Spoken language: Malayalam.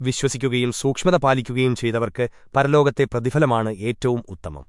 വിശ്വസിക്കുകയും സൂക്ഷ്മത പാലിക്കുകയും ചെയ്തവർക്ക് പരലോകത്തെ പ്രതിഫലമാണ് ഏറ്റവും ഉത്തമം.